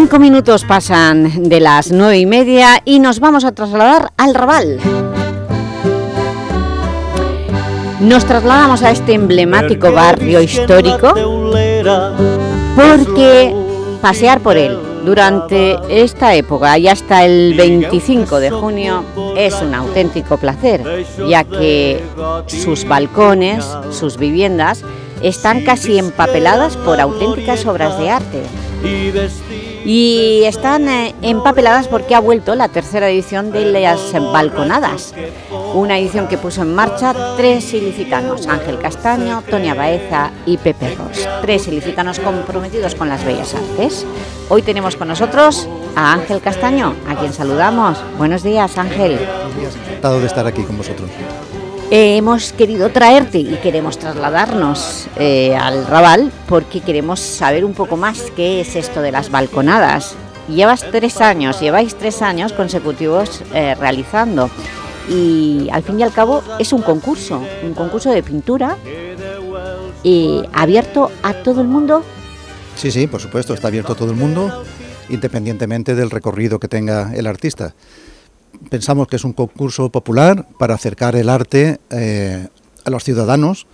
Cinco minutos pasan de las nueve y media y nos vamos a trasladar al Raval. Nos trasladamos a este emblemático barrio histórico porque pasear por él durante esta época y hasta el 25 de junio es un auténtico placer, ya que sus balcones, sus viviendas, están casi empapeladas por auténticas obras de arte y están eh, empapeladas porque ha vuelto la tercera edición de las balconadas, una edición que puso en marcha tres ilicitanos, Ángel Castaño, Tonia Baeza y Pepe Ross, tres ilicitanos comprometidos con las bellas artes. Hoy tenemos con nosotros a Ángel Castaño, a quien saludamos. Buenos días, Ángel. Buenos días, encantado de estar aquí con vosotros. Eh, hemos querido traerte y queremos trasladarnos eh, al Raval porque queremos saber un poco más qué es esto de las balconadas. Llevas tres años, lleváis tres años consecutivos eh, realizando y al fin y al cabo es un concurso, un concurso de pintura abierto a todo el mundo. Sí, sí, por supuesto, está abierto a todo el mundo independientemente del recorrido que tenga el artista pensamos que es un concurso popular para acercar el arte eh, a los ciudadanos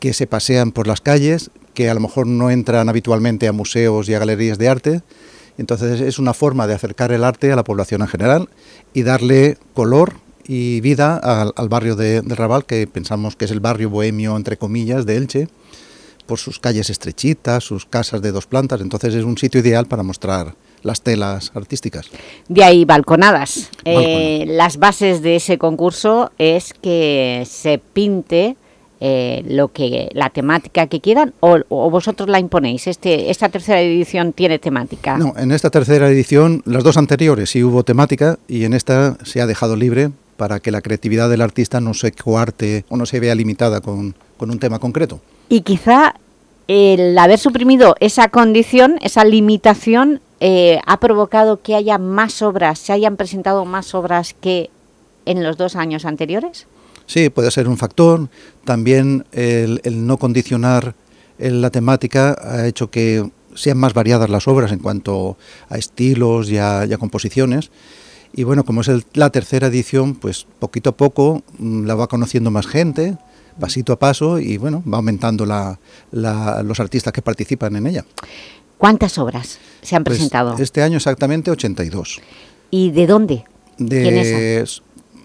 que se pasean por las calles, que a lo mejor no entran habitualmente a museos y a galerías de arte. Entonces es una forma de acercar el arte a la población en general y darle color y vida al, barrio de, de, Raval, que pensamos que es el barrio bohemio, entre comillas, de Elche, por sus calles estrechitas, sus casas de dos plantas. Entonces es un sitio ideal para mostrar las telas artísticas. De ahí balconadas. Eh, las bases de ese concurso es que se pinte eh, lo que la temática que quieran o, vosotros la imponéis? Este, ¿Esta tercera edición tiene temática? No, en esta tercera edición, las dos anteriores sí hubo temática y en esta se ha dejado libre para que la creatividad del artista no se coarte o no se vea limitada con, con un tema concreto. Y quizá el haber suprimido esa condición, esa limitación, eh, ha provocado que haya más obras, se hayan presentado más obras que en los dos años anteriores? Sí, puede ser un factor. También el, no condicionar la temática ha hecho que sean más variadas las obras en cuanto a estilos y a, composiciones. Y bueno, como es la tercera edición, pues poquito a poco mm, la va conociendo más gente, pasito a paso, y bueno, va aumentando los artistas que participan en ella. ¿Cuántas obras se han pues presentado? Este año exactamente 82. ¿Y de dónde? De,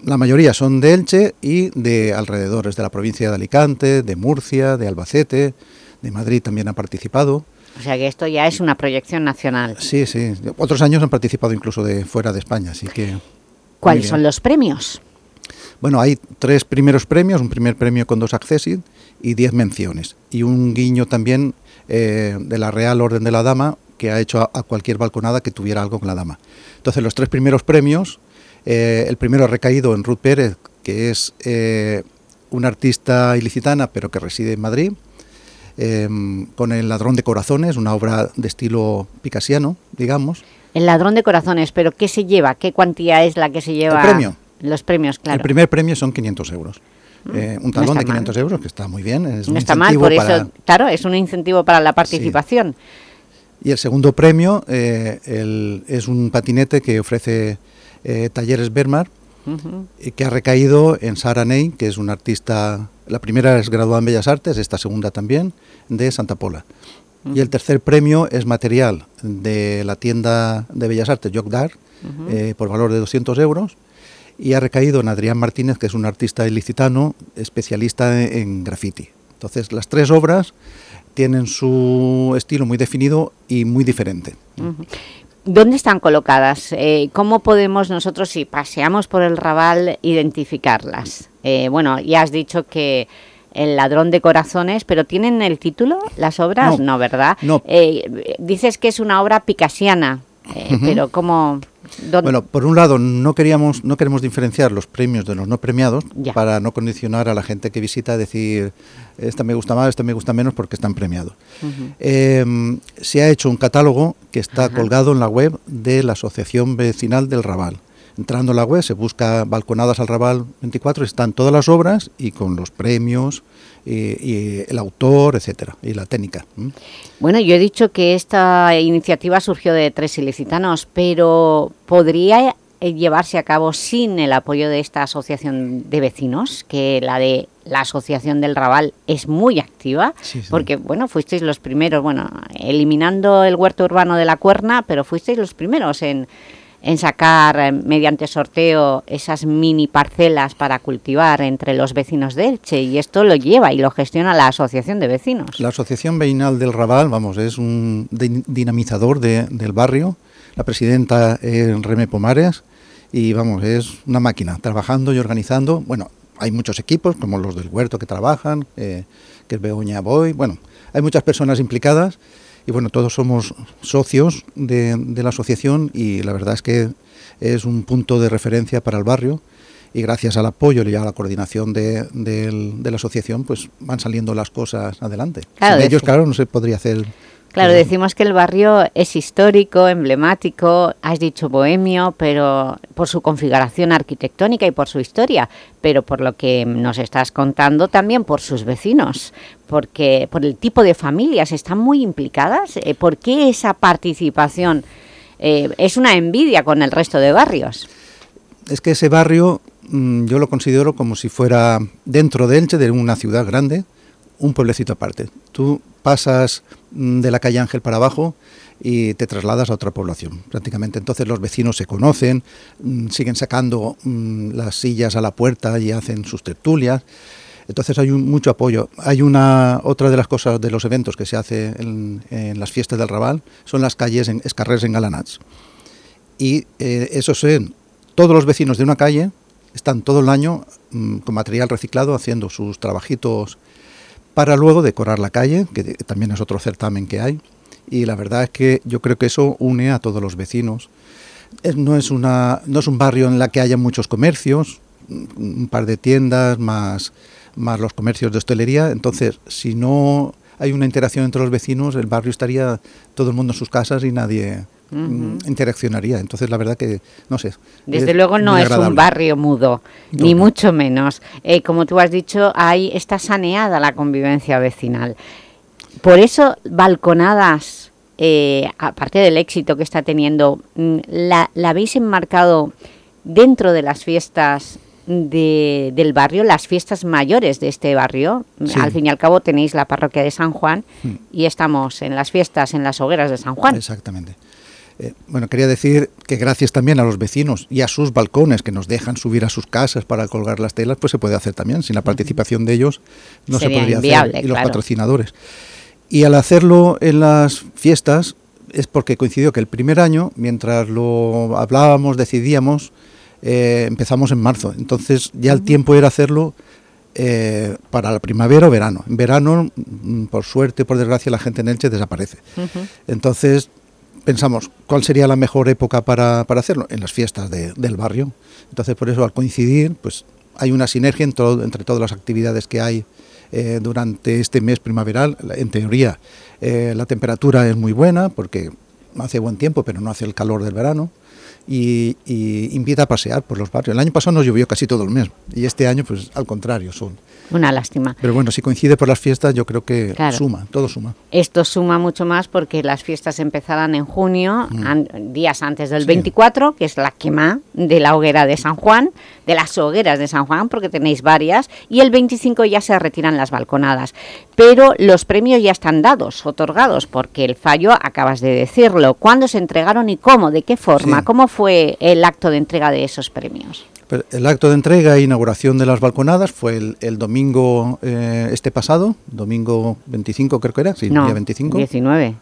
la mayoría son de Elche y de alrededores, de la provincia de Alicante, de Murcia, de Albacete, de Madrid también ha participado. O sea que esto ya es una proyección nacional. Sí, sí. Otros años han participado incluso de fuera de España, así que... ¿Cuáles son los premios? Bueno, hay tres primeros premios, un primer premio con dos accesis y diez menciones. Y un guiño también eh, de la Real Orden de la Dama que ha hecho a, cualquier balconada que tuviera algo con la dama. Entonces los tres primeros premios, eh, el primero ha recaído en Ruth Pérez, que es eh, una artista ilicitana pero que reside en Madrid, em, con El ladrón de corazones, una obra de estilo picasiano, digamos. El ladrón de corazones, pero ¿qué se lleva? ¿Qué cuantía es la que se lleva? El premio. Los premios, claro. El primer premio son 500 euros. Eh, un talón de 500 euros, que está muy bien. Es no está mal, por eso, claro, es un incentivo para la participación. Y el segundo premio eh, es un patinete que ofrece eh, Talleres Bermar, y que ha recaído en Sara Ney, que es una artista, la primera es graduada en Bellas Artes, esta segunda también, de Santa Pola. Y el tercer premio es material de la tienda de Bellas Artes, Jogdar, por valor de 200 euros, y ha recaído en Adrián Martínez, que es un artista ilicitano especialista en, graffiti. Entonces, las tres obras tienen su estilo muy definido y muy diferente. ¿Dónde están colocadas? Eh, ¿Cómo podemos nosotros, si paseamos por el Raval, identificarlas? Eh, bueno, ya has dicho que El ladrón de corazones, pero ¿tienen el título las obras? No, ¿verdad? No. Eh, dices que es una obra picasiana, pero ¿cómo...? Bueno, por un lado, no queríamos, no queremos diferenciar los premios de los no premiados para no condicionar a la gente que visita a decir esta me gusta más, esta me gusta menos porque están premiados. Em, se ha hecho un catálogo que está colgado en la web de la Asociación Vecinal del Raval. Entrando en la web se busca Balconadas al Raval 24, están todas las obras y con los premios y, el autor, etcétera, y la técnica. Bueno, yo he dicho que esta iniciativa surgió de tres ilicitanos, pero ¿podría eh, llevarse a cabo sin el apoyo de esta asociación de vecinos, que la de la asociación del Raval es muy activa, porque bueno, fuisteis los primeros, bueno, eliminando el huerto urbano de la Cuerna, pero fuisteis los primeros en en sacar eh, mediante sorteo esas mini parcelas para cultivar entre los vecinos de Elche y esto lo lleva y lo gestiona la Asociación de Vecinos. La Asociación Vecinal del Raval, vamos, es un dinamizador del barrio. La presidenta es Remé Pomares y vamos, es una máquina trabajando y organizando. Bueno, hay muchos equipos como los del huerto que trabajan, eh, que es Begoña Boy, bueno, hay muchas personas implicadas y bueno, todos somos socios de, la asociación y la verdad es que es un punto de referencia para el barrio y gracias al apoyo y a la coordinación de, la asociación pues van saliendo las cosas adelante. Sin ellos, claro, no se podría hacer Claro, decimos que el barrio es histórico, emblemático, has dicho bohemio, pero por su configuración arquitectónica y por su historia, pero por lo que nos estás contando también por sus vecinos, porque por el tipo de familias están muy implicadas. Eh, ¿Por qué esa participación eh, es una envidia con el resto de barrios? Es que ese barrio mm, yo lo considero como si fuera dentro de Elche, de una ciudad grande, un pueblecito aparte. Tú pasas de la calle Ángel para abajo y te trasladas a otra población, prácticamente. Entonces los vecinos se conocen, mm, siguen sacando mm, las sillas a la puerta y hacen sus tertulias. Entonces hay mucho apoyo. Hay una otra de las cosas de los eventos que se hace en, las fiestas del Raval son las calles en escarrers en Galanats. Y eh, eso son todos los vecinos de una calle están todo el año con material reciclado haciendo sus trabajitos para luego decorar la calle, que también es otro certamen que hay. Y la verdad es que yo creo que eso une a todos los vecinos. No es, una, no es un barrio en la que haya muchos comercios, un par de tiendas más, más los comercios de hostelería. Entonces, si no hay una interacción entre los vecinos, el barrio estaría todo el mundo en sus casas y nadie, Mm, interaccionaría. Entonces, la verdad que, no sé. Desde luego no es un barrio mudo, ni mucho menos. Eh, como tú has dicho, ahí está saneada la convivencia vecinal. Por eso, balconadas, eh, aparte del éxito que está teniendo, mm, la, habéis enmarcado dentro de las fiestas del barrio, las fiestas mayores de este barrio. Al fin y al cabo tenéis la parroquia de San Juan mm. y estamos en las fiestas, en las hogueras de San Juan. Exactamente. Eh, bueno, quería decir que gracias también a los vecinos y a sus balcones que nos dejan subir a sus casas para colgar las telas, pues se puede hacer también. Sin la participación de ellos no se podría hacer y los patrocinadores. Y al hacerlo en las fiestas es porque coincidió que el primer año, mientras lo hablábamos, decidíamos, eh, empezamos en marzo. Entonces ya el tiempo era hacerlo eh, para la primavera o verano. En verano, mm, por suerte, por desgracia, la gente en Elche desaparece. Entonces pensamos cuál sería la mejor época para, para hacerlo en las fiestas del barrio. Entonces, por eso al coincidir, pues hay una sinergia entre todas las actividades que hay eh, durante este mes primaveral. En teoría, eh, la temperatura es muy buena porque hace buen tiempo, pero no hace el calor del verano y, invita a pasear por los barrios. El año pasado nos llovió casi todo el mes y este año, pues al contrario, son. Una lástima. Pero bueno, si coincide por las fiestas, yo creo que suma, todo suma. Esto suma mucho más porque las fiestas empezarán en junio, mm. días antes del 24, que es la quema de la hoguera de San Juan, de las hogueras de San Juan, porque tenéis varias, y el 25 ya se retiran las balconadas. Pero los premios ya están dados, otorgados, porque el fallo, acabas de decirlo. ¿Cuándo se entregaron y cómo? ¿De qué forma? ¿Cómo fue el acto de entrega de esos premios? El acto de entrega e inauguración de las balconadas fue el, domingo eh, este pasado, domingo 25 creo que era, sí, no, día 25. 19.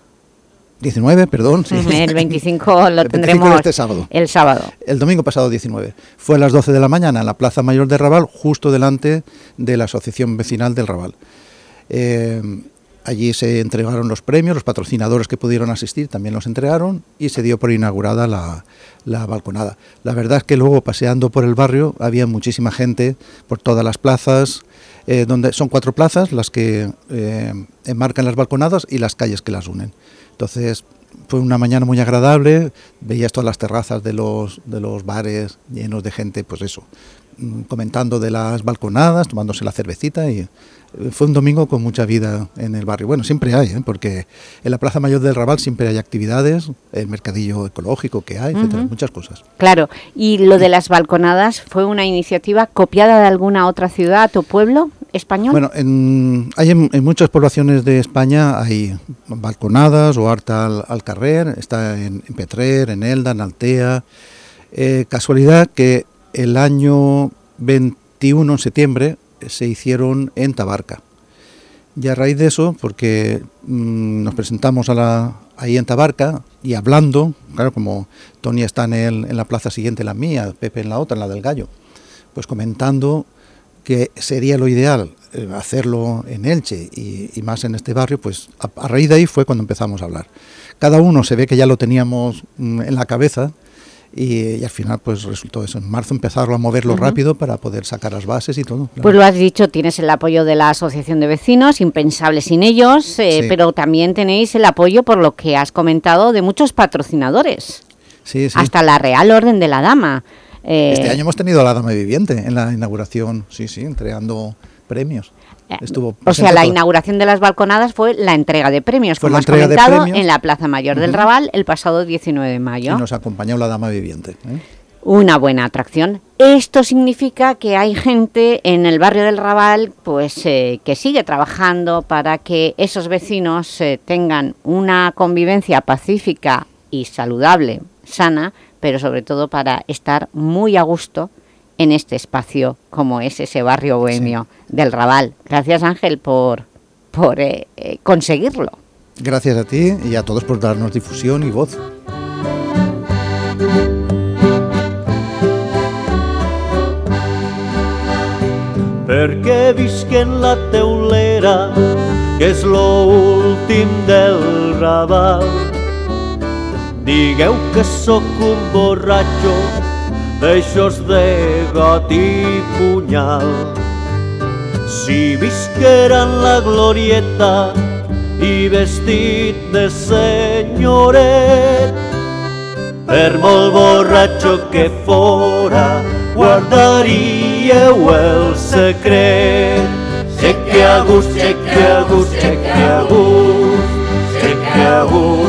19, perdón. Sí. El 25 lo tendremos este sábado. el sábado. El domingo pasado 19. Fue a las 12 de la mañana en la Plaza Mayor de Raval, justo delante de la Asociación Vecinal del Raval. Eh, allí se entregaron los premios, los patrocinadores que pudieron asistir también los entregaron y se dio por inaugurada la, la balconada. La verdad es que luego paseando por el barrio había muchísima gente por todas las plazas, eh, donde son cuatro plazas las que eh, enmarcan las balconadas y las calles que las unen. Entonces fue una mañana muy agradable, veías todas las terrazas de los, de los bares llenos de gente, pues eso, mm, comentando de las balconadas, tomándose la cervecita y fue un domingo con mucha vida en el barrio. Bueno, siempre hay, ¿eh? porque en la Plaza Mayor del Raval siempre hay actividades, el mercadillo ecológico que hay, etcétera, muchas cosas. Claro, y lo de las balconadas fue una iniciativa copiada de alguna otra ciudad o pueblo Bueno, en, hay en, muchas poblaciones de España hay balconadas o harta al, carrer, está en, Petrer, en Elda, en Altea. Eh, casualidad que el año 21 de septiembre se hicieron en Tabarca. Y a raíz de eso, porque mm, nos presentamos a la, ahí en Tabarca y hablando, claro, como Tony está en, el, en la plaza siguiente, la mía, Pepe en la otra, en la del Gallo, pues comentando que sería lo ideal eh, hacerlo en Elche y, más en este barrio, pues a, raíz de ahí fue cuando empezamos a hablar. Cada uno se ve que ya lo teníamos mm, en la cabeza y, al final pues resultó eso. En marzo empezaron a moverlo rápido para poder sacar las bases y todo. Pues lo has dicho, tienes el apoyo de la Asociación de Vecinos, impensable sin ellos, eh, pero también tenéis el apoyo, por lo que has comentado, de muchos patrocinadores. Sí, Hasta la Real Orden de la Dama. Este eh, año hemos tenido a la Dama Viviente en la inauguración, sí, sí, entregando premios. Eh, o sea, la inauguración de las balconadas fue la entrega de premios, como has comentado, en la Plaza Mayor del Raval el pasado 19 de mayo. Y nos acompañó la Dama Viviente. ¿eh? Una buena atracción. Esto significa que hay gente en el barrio del Raval pues, eh, que sigue trabajando para que esos vecinos tengan una convivencia pacífica y saludable, sana, pero sobre todo para estar muy a gusto en este espacio como es ese barrio bohemio del Raval. Gracias Ángel por, por eh, eh, conseguirlo. Gracias a ti y a todos por darnos difusión y voz. Perquè visquen la teulera, que és l'últim del Raval. Digueu que sóc un borratxo d'aixòs de got i punyal. Si visqueran la glorieta i vestit de senyoret, per molt borratxo que fora, guardaríeu el secret. Sé que a gust, sé que a gust, sé que a gust, sé que a gust